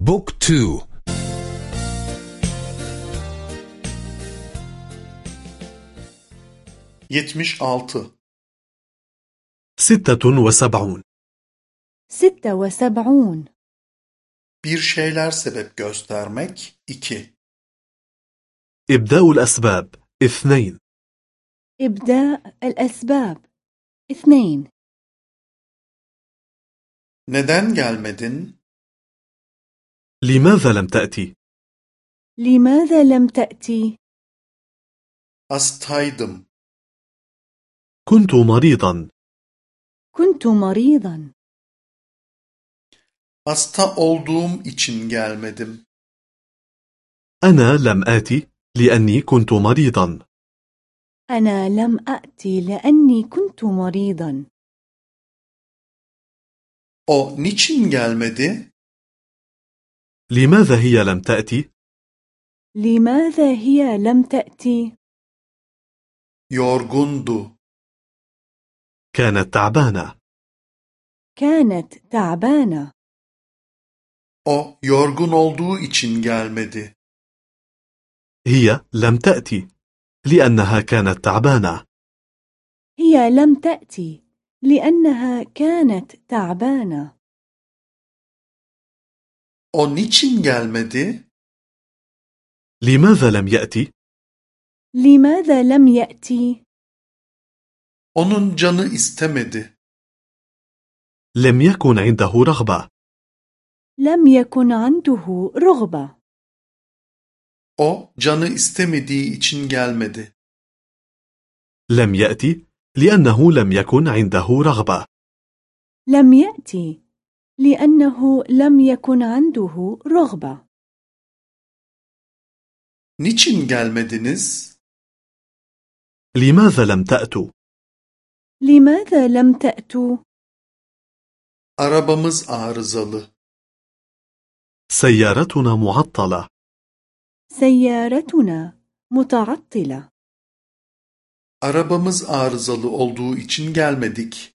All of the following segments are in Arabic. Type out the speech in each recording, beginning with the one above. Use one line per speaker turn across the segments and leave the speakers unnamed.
بوك تو.
يتمش آلتı.
ستة وسبعون.
ستة وسبعون.
Bir şeyler sebep göstermek 2
إبداء الأسباب اثنين.
إبداء الأسباب اثنين.
Neden gelmedin?
لماذا لم تأتي؟
لماذا لم تأتي؟
Hastaydım.
كنت مريضا
كنت مريضا
Hasta olduğum için gelmedim.
أنا لم آتي لأني كنت مريضا
أنا لم أأتي لأني كنت مريضا
O niçin gelmedi?
لماذا هي لم تأتي؟
لماذا هي لم تأتي؟
Yorgundu.
كانت تعبانة
كانت تعبانة
O yorgun olduğu için gelmedi.
هي لم تأتي لأنها كانت تعبانة
هي لم تأتي لأنها كانت تعبانة
O niçin gelmedi?
لماذا لم يأتي؟
لماذا لم يأتي؟
Onun canı istemedi.
لم يكن عنده رغبة
لم يكن عنده رغبة
O canı istemediği için gelmedi.
لم يأتي لأنه لم يكن عنده رغبة
لم يأتي لأنه لم يكن عنده رغبة
Niçin gelmediniz?
لماذا لم تأتوا؟
لماذا لم تأتوا؟
Arabamız arızalı.
سيارتنا معطلة
سيارتنا متعطلة
Arabamız arızalı olduğu için gelmedik.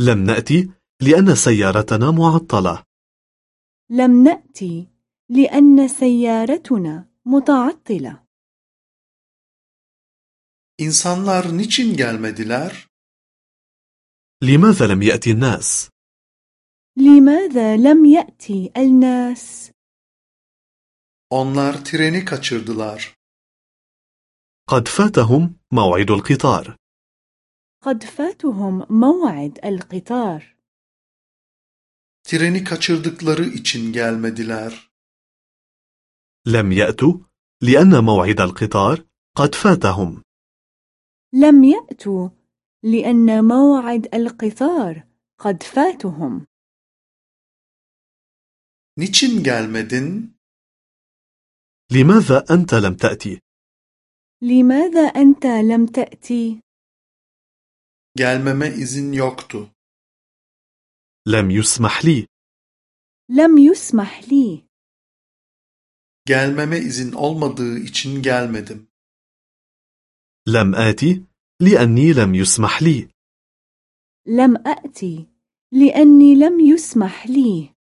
لم نأتي لأن سيارتنا معطلة
لم نأتي لأن سيارتنا متعطلة
İnsanlar niçin gelmediler?
لماذا لم يأتي الناس؟
لماذا لم يأتي الناس؟
Onlar treni kaçırdılar.
قد فاتهم موعد القطار
قد فاتهم موعد القطار
Treni kaçırdıkları için gelmediler.
لم يأتوا لأن موعد القطار قد فاتهم
لم يأتوا لأن موعد القطار قد فاتهم
Niçin gelmedin?
لماذا أنت لم تأتي؟
لماذا أنت لم تأتي؟
Gelmeme izin yoktu.
لم يسمح لي.
لم يسمح لي.
Gelmeme izin olmadığı için gelmedim.
لم آتي لأني لم يسمح لي.
لم أأتي لأني لم يسمح لي.